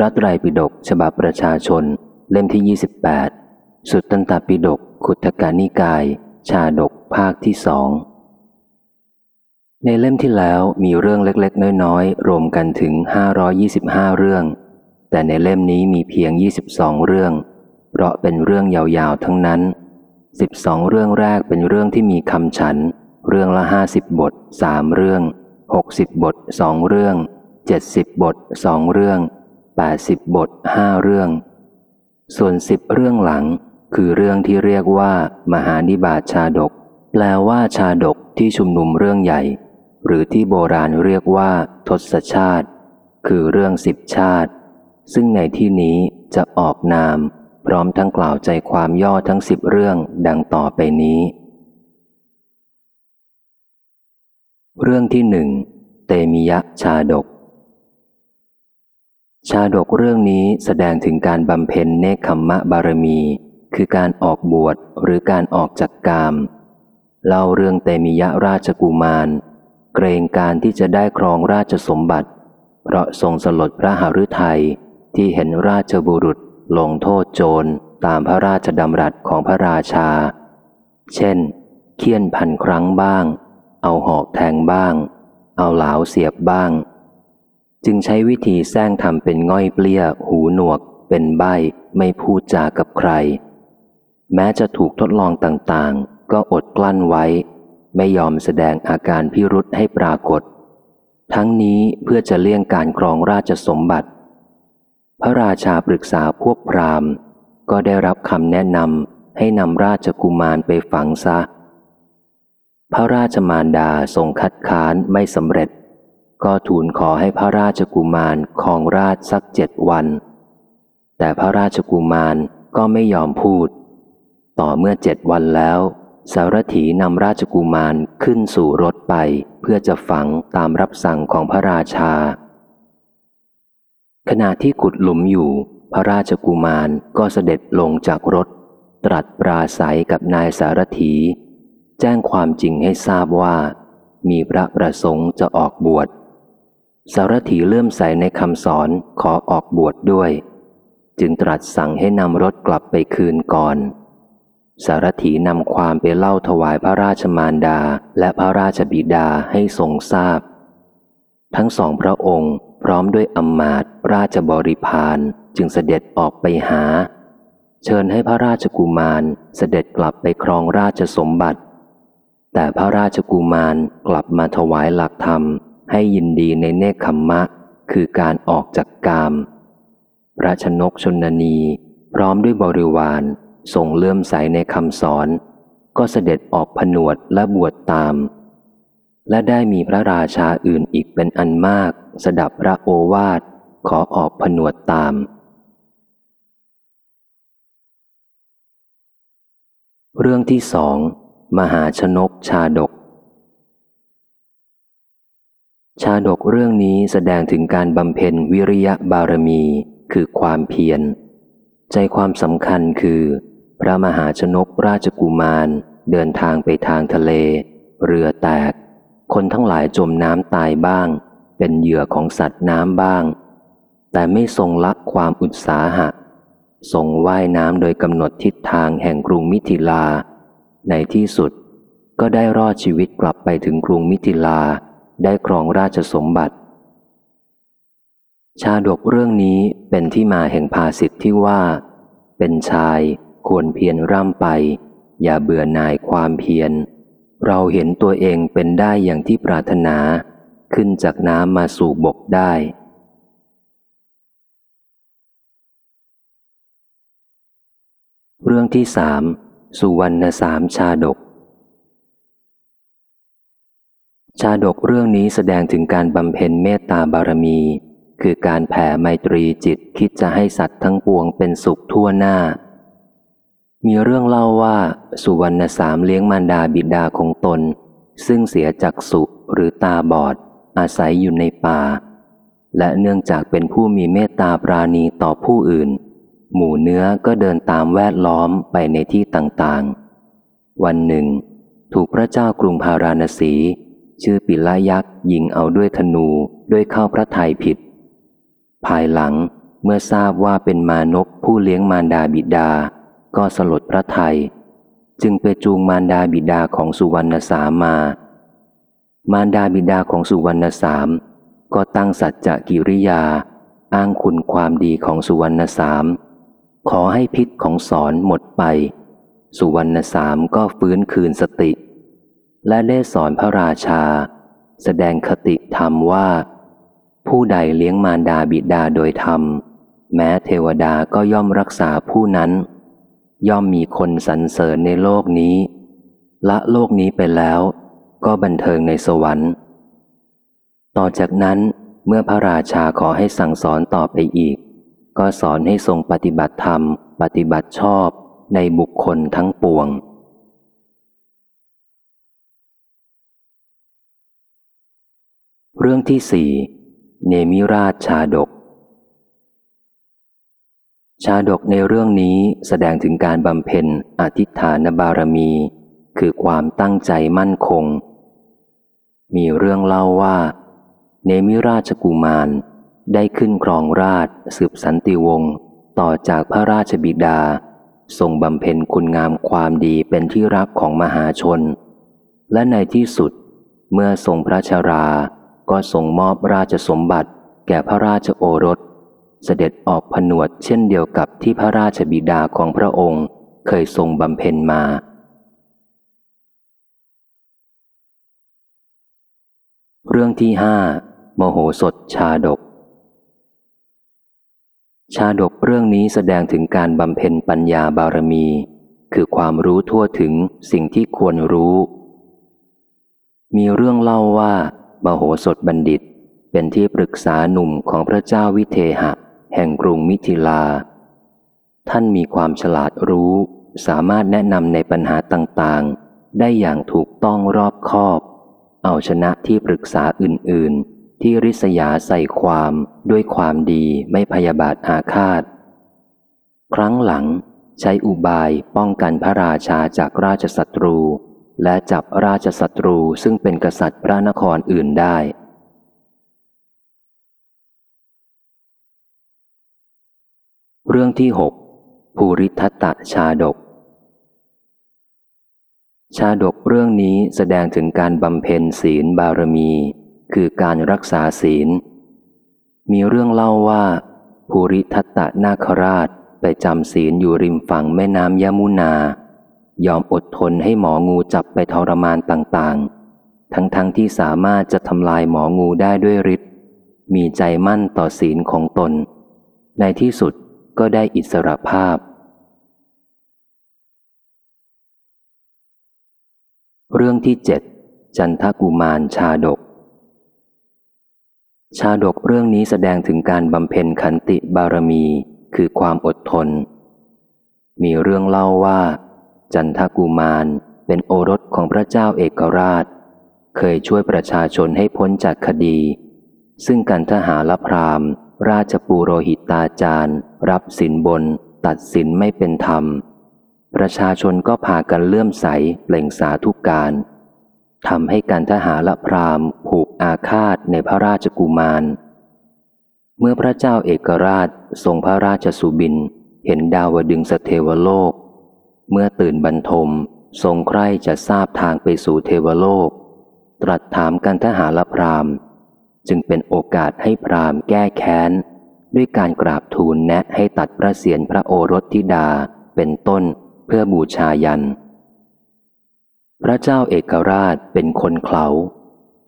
พระไตรปิฎกฉบับประชาชน เล่มที่ 28 สุตตันตปิฎกขุทกานิกาย ชาดกภาคที่สอง ในเล่มที่แล้วมีเรื่องเล็กๆ น้อยๆ รวมกันถึง 525 เรื่อง แต่ในเล่มนี้มีเพียง 22 เรื่อง เพราะเป็นเรื่องยาวๆ ทั้งนั้น 12 เรื่องแรกเป็นเรื่องที่มีคำฉัน เรื่องละ 50 บท 3 เรื่อง 60 บท 2 เรื่อง 70 บท 2 เรื่อง 80 บท5เรื่อง ส่วน10เรื่องหลัง คือเรื่องที่เรียกว่า มหานิบาตชาดก แปลว่าชาดกที่ชุมนุมเรื่องใหญ่ หรือที่โบราณเรียกว่า ทศชาติ คือเรื่องสิบชาติ ซึ่งในที่นี้จะออกนาม พร้อมทั้งกล่าวใจความย่อทั้งสิบเรื่องดังต่อไปนี้ เรื่องที่หนึ่งเตมิยะชาดก ชาดกเรื่องนี้แสดงถึงการบำเพ็ญเนคขมมะบารมี คือการออกบวชหรือการออกจากกาม เล่าเรื่องเตมิยะราชกุมาร เกรงการที่จะได้ครองราชสมบัติ เพราะทรงสลดพระหฤทัยที่เห็นราชบุรุษลงโทษโจรตามพระราชดำรัสของพระราชา เช่น เคี่ยนพันครั้งบ้าง เอาหอกแทงบ้าง เอาเหลาเสียบบ้าง จึงใช้วิธีแซงทำเป็นง่อยเปลี้ย หูหนวก เป็นใบไม่พูดจากับใคร แม้จะถูกทดลองต่างๆ ก็อดกลั้นไว้ ไม่ยอมแสดงอาการพิรุษให้ปรากฏ ทั้งนี้เพื่อจะเลี่ยงการครองราชสมบัติ พระราชาปรึกษาพวกพราหมณ์ ก็ได้รับคำแนะนำให้นำราชกุมารไปฝังซะ พระราชมารดาทรงคัดค้านไม่สำเร็จ ก็ทูลขอให้พระราชกุมารครองราชสักเจ็ดวัน แต่พระราชกุมารก็ไม่ยอมพูด ต่อเมื่อเจ็ดวันแล้ว สารถีนำราชกุมารขึ้นสู่รถไป เพื่อจะฝังตามรับสั่งของพระราชา ขณะที่ขุดหลุมอยู่ พระราชกุมารก็เสด็จลงจากรถ ตรัสปราศัยกับนายสารถี แจ้งความจริงให้ทราบว่า มีพระประสงค์จะออกบวช สารถีเลื่อมใสในคำสอนขอออกบวชดด้วย จึงตรัสสั่งให้นำรถกลับไปคืนก่อน สารถีนำความไปเล่าถวายพระราชมารดาและพระราชบิดาให้ทรงทราบ ทั้งสองพระองค์พร้อมด้วยอำมาตย์ราชบริพารจึงเสด็จออกไปหา เชิญให้พระราชกุมารเสด็จกลับไปครองราชสมบัติ แต่พระราชกุมารกลับมาถวายหลักธรรม ให้ยินดีในเนคขมมะ คือการออกจากกาม พระชนกชนนีพร้อมด้วยบริวารทรงเลื่อมใสในคำสอน ก็เสด็จออกผนวดและบวชตาม และได้มีพระราชาอื่นอีกเป็นอันมาก สดับพระโอวาทขอออกผนวดตาม เรื่องที่สอง มหาชนกชาดก ชาดกเรื่องนี้แสดงถึงการบำเพ็ญวิริยะบารมีคือความเพียร ใจความสำคัญคือ พระมหาชนกราชกุมาร เดินทางไปทางทะเล เรือแตก คนทั้งหลายจมน้ำตายบ้าง เป็นเหยื่อของสัตว์น้ำบ้าง แต่ไม่ทรงละความอุตสาหะ ทรงว่ายน้ำโดยกำหนดทิศทางแห่งกรุงมิถิลา ในที่สุดก็ได้รอดชีวิตกลับไปถึงกรุงมิถิลา ได้ครองราชสมบัติ ชาดกเรื่องนี้เป็นที่มาแห่งภาสิทธิ์ที่ว่า เป็นชายควรเพียรร่ำไป อย่าเบื่อหน่ายความเพียร เราเห็นตัวเองเป็นได้อย่างที่ปรารถนา ขึ้นจากน้ำมาสู่บกได้เรื่องที่สามสุวรรณสามชาดก ชาดกเรื่องนี้แสดงถึงการบำเพ็ญเมตตาบารมี คือการแผ่ไมตรีจิตคิดจะให้สัตว์ทั้งปวงเป็นสุขทั่วหน้า มีเรื่องเล่าว่าสุวรรณสามเลี้ยงมารดาบิดาของตน ซึ่งเสียจากสุหรือตาบอด อาศัยอยู่ในป่า และเนื่องจากเป็นผู้มีเมตตาปราณีต่อผู้อื่น หมู่เนื้อก็เดินตามแวดล้อมไปในที่ต่างๆ วันหนึ่ง ถูกพระเจ้ากรุงพาราณสี ชื่อปิลายักษ์ยิงเอาด้วยธนูด้วยเข้าพระทัยผิด ภายหลังเมื่อทราบว่าเป็นมานพผู้เลี้ยงมารดาบิดา ก็สลดพระไทย จึงไปจูงมารดาบิดาของสุวรรณสามมา มารดาบิดาของสุวรรณสามก็ตั้งสัจจะกิริยา อ้างคุณความดีของสุวรรณสาม ขอให้พิษของสอนหมดไป สุวรรณสามก็ฟื้นคืนสติ และได้สอนพระราชา แสดงคติธรรมว่า ผู้ใดเลี้ยงมารดาบิดาโดยธรรม แม้เทวดาก็ย่อมรักษาผู้นั้น ย่อมมีคนสรรเสริญในโลกนี้ ละโลกนี้ไปแล้ว ก็บันเทิงในสวรรค์ ต่อจากนั้นเมื่อพระราชาขอให้สั่งสอนต่อไปอีก ก็สอนให้ทรงปฏิบัติธรรม ปฏิบัติชอบในบุคคลทั้งปวง เรื่องที่สี่เนมิราชชาดก ชาดกในเรื่องนี้แสดงถึงการบำเพ็ญอธิษฐานบารมี คือความตั้งใจมั่นคง มีเรื่องเล่าว่า เนมิราชกุมารได้ขึ้นครองราชสืบสันติวงศ์ต่อจากพระราชบิดา ทรงบำเพ็ญคุณงามความดีเป็นที่รักของมหาชน และในที่สุดเมื่อทรงพระชรา ก็ทรงมอบราชสมบัติแก่พระราชโอรส เสด็จออกผนวดเช่นเดียวกับที่พระราชบิดาของพระองค์เคยทรงบำเพ็ญมา เรื่องที่ห้ามโหสถชาดก ชาดกเรื่องนี้แสดงถึงการบำเพ็ญปัญญาบารมี คือความรู้ทั่วถึงสิ่งที่ควรรู้ มีเรื่องเล่าว่า มโหสถบัณฑิต เป็นที่ปรึกษาหนุ่มของพระเจ้าวิเทหะ แห่งกรุงมิถิลา ท่านมีความฉลาดรู้ สามารถแนะนำในปัญหาต่างๆ ได้อย่างถูกต้องรอบคอบ เอาชนะที่ปรึกษาอื่นๆ ที่ริษยาใส่ความด้วยความดีไม่พยาบาทอาฆาต ครั้งหลังใช้อุบายป้องกันพระราชาจากราชศัตรู และจับราชศัตรูซึ่งเป็นกษัตริย์พระนครอื่นได้ เรื่องที่หกภูริทัตตชาดก ชาดกเรื่องนี้แสดงถึงการบำเพ็ญศีลบารมี คือการรักษาศีล มีเรื่องเล่าว่า ภูริทัตตนาคราชไปจำศีลอยู่ริมฝั่งแม่น้ำยมุนา ยอมอดทนให้หมองูจับไปทรมานต่างๆ ทั้งๆทที่สามารถจะทำลายหมองูได้ด้วยฤทธิ์มีใจมั่นต่อศีลของตน ในที่สุดก็ได้อิสรภาพ เรื่องที่เจ็ดจันทกุมารชาดก ชาดกเรื่องนี้แสดงถึงการบำเพ็ญขันติบารมีคือความอดทน มีเรื่องเล่าว่า จันทกุมารเป็นโอรสของพระเจ้าเอกราช เคยช่วยประชาชนให้พ้นจากคดี ซึ่งกันทหารพรามราชปูโรหิตาจารย์ รับสินบน ตัดสินไม่เป็นธรรม ประชาชนก็พากันเลื่อมใสเปล่งสาธุการทำให้การทหารละพรามผูกอาฆาตในพระราชกุมาร เมื่อพระเจ้าเอกราชทรงพระราชสุบิน เห็นดาวดึงสเทวโลก เมื่อตื่นบรรทมทรงใคร่จะทราบทางไปสู่เทวโลก ตรัสถามกันทหารละพรามจึงเป็นโอกาสให้พรามแก้แค้น ด้วยการกราบทูลแนะให้ตัดพระเศียรพระโอรสธิดาเป็นต้นเพื่อบูชายัน พระเจ้าเอกราชเป็นคนเขา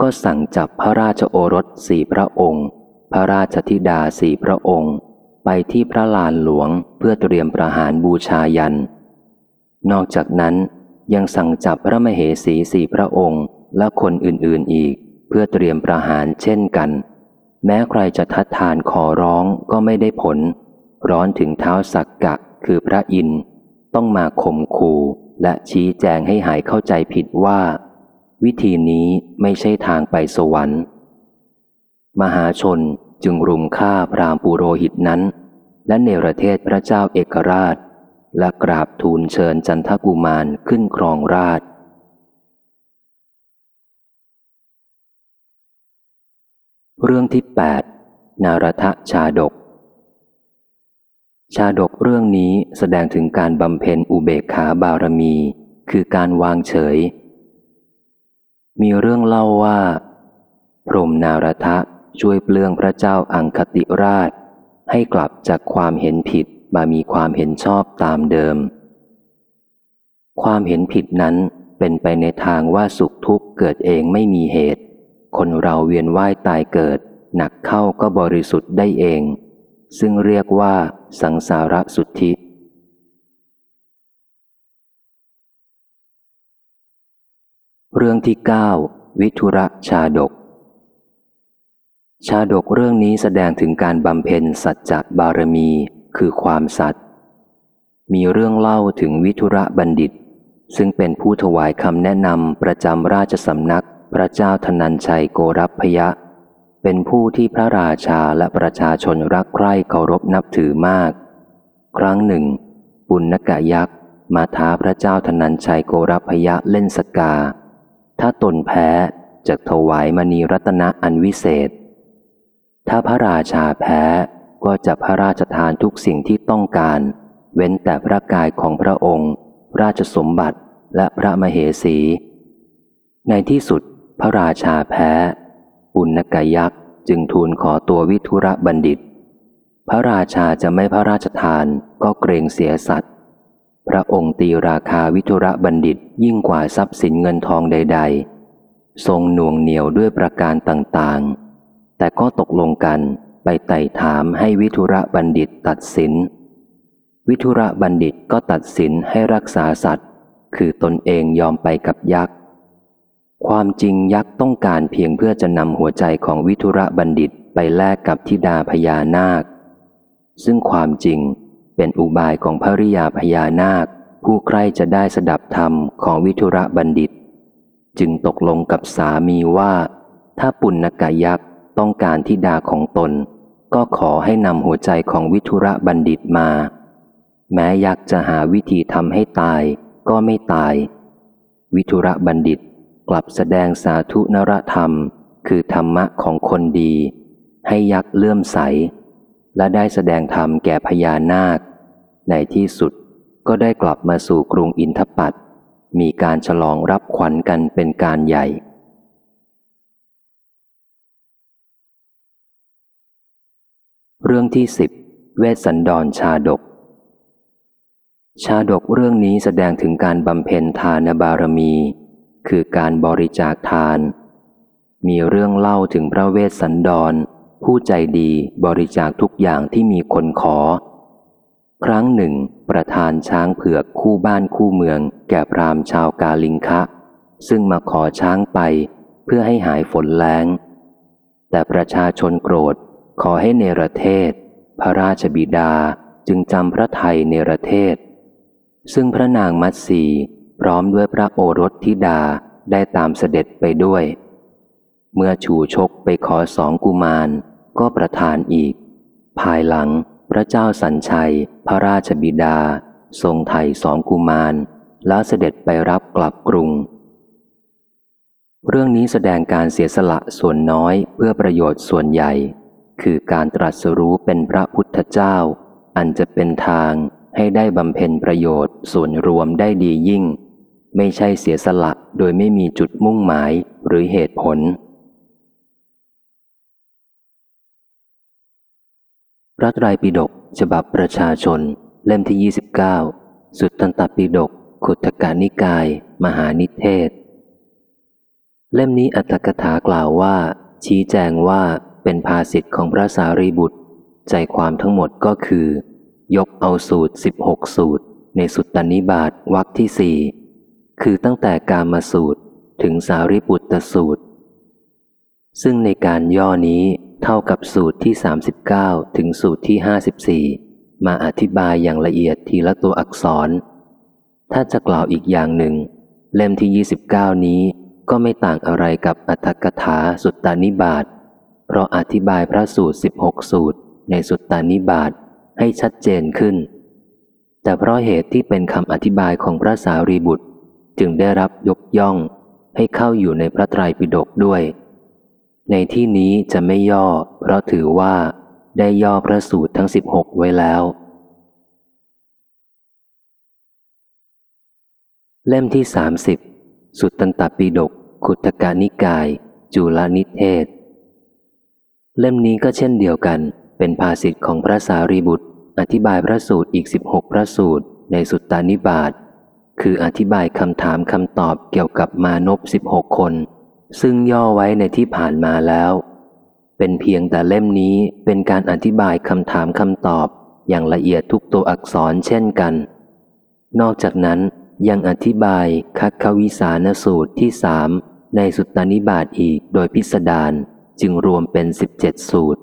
ก็สั่งจับพระราชโอรสสี่พระองค์ พระราชธิดาสี่พระองค์ ไปที่พระลานหลวงเพื่อเตรียมประหารบูชายัน นอกจากนั้นยังสั่งจับพระมเหสีสี่พระองค์และคนอื่นๆอีก เพื่อเตรียมประหารเช่นกัน แม้ใครจะทัดทานขอร้องก็ไม่ได้ผล ร้อนถึงเท้าสักกะคือพระอินต้องมาข่มขู่และชี้แจงให้หายเข้าใจผิดว่า วิธีนี้ไม่ใช่ทางไปสวรรค์ มหาชนจึงรุมฆ่าพรามปุโรหิตนั้น และเนรเทศพระเจ้าเอกราช และกราบทูลเชิญจันทกุมารขึ้นครองราชเรื่องที่ 8 นารทะชาดก ชาดกเรื่องนี้แสดงถึงการบำเพ็ญอุเบกขาบารมี คือการวางเฉย มีเรื่องเล่าว่า พรมนารทะช่วยเปลืองพระเจ้าอังคติราช ให้กลับจากความเห็นผิด มามีความเห็นชอบตามเดิม ความเห็นผิดนั้นเป็นไปในทางว่าสุขทุกข์เกิดเองไม่มีเหตุ คนเราเวียนว่ายตายเกิด หนักเข้าก็บริสุทธิ์ได้เอง ซึ่งเรียกว่าสังสารสุทธิเรื่องที่เก้าวิทุระชาดก ชาดกเรื่องนี้แสดงถึงการบำเพ็ญสัจจะบารมี คือความสัตย์มีเรื่องเล่าถึงวิทุระบัณฑิต ซึ่งเป็นผู้ถวายคำแนะนำประจำราชสำนักพระเจ้าธนัญชัยโกรพยะ เป็นผู้ที่พระราชาและประชาชนรักใคร่เคารพนับถือมาก ครั้งหนึ่ง ปุณกะยักษ์มาท้าพระเจ้าธนัญชัยโกรพยะเล่นสกา ถ้าตนแพ้จะถวายมณีรัตนะอันวิเศษ ถ้าพระราชาแพ้ ก็จะพระราชทานทุกสิ่งที่ต้องการ เว้นแต่พระกายของพระองค์ ราชสมบัติและพระมเหสี ในที่สุดพระราชาแพ้ ปุณกยักษ์จึงทูลขอตัววิทุระบัณฑิต พระราชาจะไม่พระราชทานก็เกรงเสียสัตว์ พระองค์ตีราคาวิทุระบัณฑิตยิ่งกว่าทรัพย์สินเงินทองใด ๆ ทรงหน่วงเหนียวด้วยประการต่างๆ แต่ก็ตกลงกัน ไปไต่ถามให้วิทุระบัณฑิตตัดสิน วิทุระบัณฑิตก็ตัดสินให้รักษาสัตว์ คือตนเองยอมไปกับยักษ์ ความจริงยักษ์ต้องการเพียงเพื่อจะนำหัวใจของวิทุระบัณฑิตไปแลกกับทิดาพญานาค ซึ่งความจริงเป็นอุบายของภริยาพญานาค ผู้ใครจะได้สดับธรรมของวิทุระบัณฑิต จึงตกลงกับสามีว่า ถ้าปุณกายักษ์ ต้องการทิดาของตน ก็ขอให้นำหัวใจของวิทุระบัณฑิตมา แม้ยักษ์จะหาวิธีทำให้ตายก็ไม่ตาย วิทุระบัณฑิตกลับแสดงสาธุนรธรรม คือธรรมะของคนดี ให้ยักษ์เลื่อมใส และได้แสดงธรรมแก่พญานาค ในที่สุดก็ได้กลับมาสู่กรุงอินทปัตมีการฉลองรับขวัญกันเป็นการใหญ่ เรื่องที่สิบเวสสันดรชาดก ชาดกเรื่องนี้แสดงถึงการบำเพ็ญทานบารมี คือการบริจาคทาน มีเรื่องเล่าถึงพระเวสสันดร ผู้ใจดีบริจาคทุกอย่างที่มีคนขอ ครั้งหนึ่ง ประธานช้างเผือกคู่บ้านคู่เมือง แก่พรามชาวกาลิงคะ ซึ่งมาขอช้างไปเพื่อให้หายฝนแล้ง แต่ประชาชนโกรธ ขอให้เนรเทศ พระราชบิดาจึงจำพระไทยเนรเทศ ซึ่งพระนางมัตสีพร้อมด้วยพระโอรสธิดาได้ตามเสด็จไปด้วย เมื่อชูชกไปขอสองกุมารก็ประทานอีก ภายหลังพระเจ้าสัญชัย พระราชบิดา ทรงไทยสองกุมาร แล้วเสด็จไปรับกลับกรุง เรื่องนี้แสดงการเสียสละส่วนน้อยเพื่อประโยชน์ส่วนใหญ่ คือการตรัสรู้เป็นพระพุทธเจ้า อันจะเป็นทางให้ได้บำเพ็ญประโยชน์ส่วนรวมได้ดียิ่ง ไม่ใช่เสียสละโดยไม่มีจุดมุ่งหมายหรือเหตุผล พระไตรปิฎกฉบับประชาชน เล่มที่ 29 สุตตันตปิฎกขุทกานิกาย มหานิเทศ เล่มนี้อัตถกถากล่าวว่า ชี้แจงว่า เป็นภาสิทธิ์ของพระสารีบุตร ใจความทั้งหมดก็คือ ยกเอาสูตร 16 สูตร ในสุตตนิบาตวรรคที่สี่คือตั้งแต่การมาสูตรถึงสารีบุตรสูตร ซึ่งในการย่อนี้เท่ากับสูตรที่ 39 ถึงสูตรที่ 54 มาอธิบายอย่างละเอียดทีละตัวอักษร ถ้าจะกล่าวอีกอย่างหนึ่ง เล่มที่ 29 นี้ก็ไม่ต่างอะไรกับอัตถกถาสุตตานิบาต เราะอธิบายพระสูตร 16 สูตร ในสุตตานิบาตให้ชัดเจนขึ้น แต่เพราะเหตุที่เป็นคำอธิบายของพระสารีบุตร จึงได้รับยกย่องให้เข้าอยู่ในพระไตรปิฎกด้วย ในที่นี้จะไม่ย่อ เพราะถือว่าได้ย่อพระสูตรทั้ง 16 ไว้แล้ว เล่มที่ 30 สุตตันตปิฎกขุตกานิกาย จุลนิเทศ เล่มนี้ก็เช่นเดียวกัน เป็นภาษิตของพระสารีบุตร อธิบายพระสูตรอีก 16 พระสูตร ในสุตตานิบาตคืออธิบายคำถามคำตอบเกี่ยวกับมานพ16 คน ซึ่งย่อไว้ในที่ผ่านมาแล้ว เป็นเพียงแต่เล่มนี้เป็นการอธิบายคำถามคำตอบ อย่างละเอียดทุกตัวอักษรเช่นกัน นอกจากนั้นยังอธิบายคัคควิสานสูตรที่สามในสุตตานิบาตอีกโดยพิสดาร จึงรวมเป็น17สูตร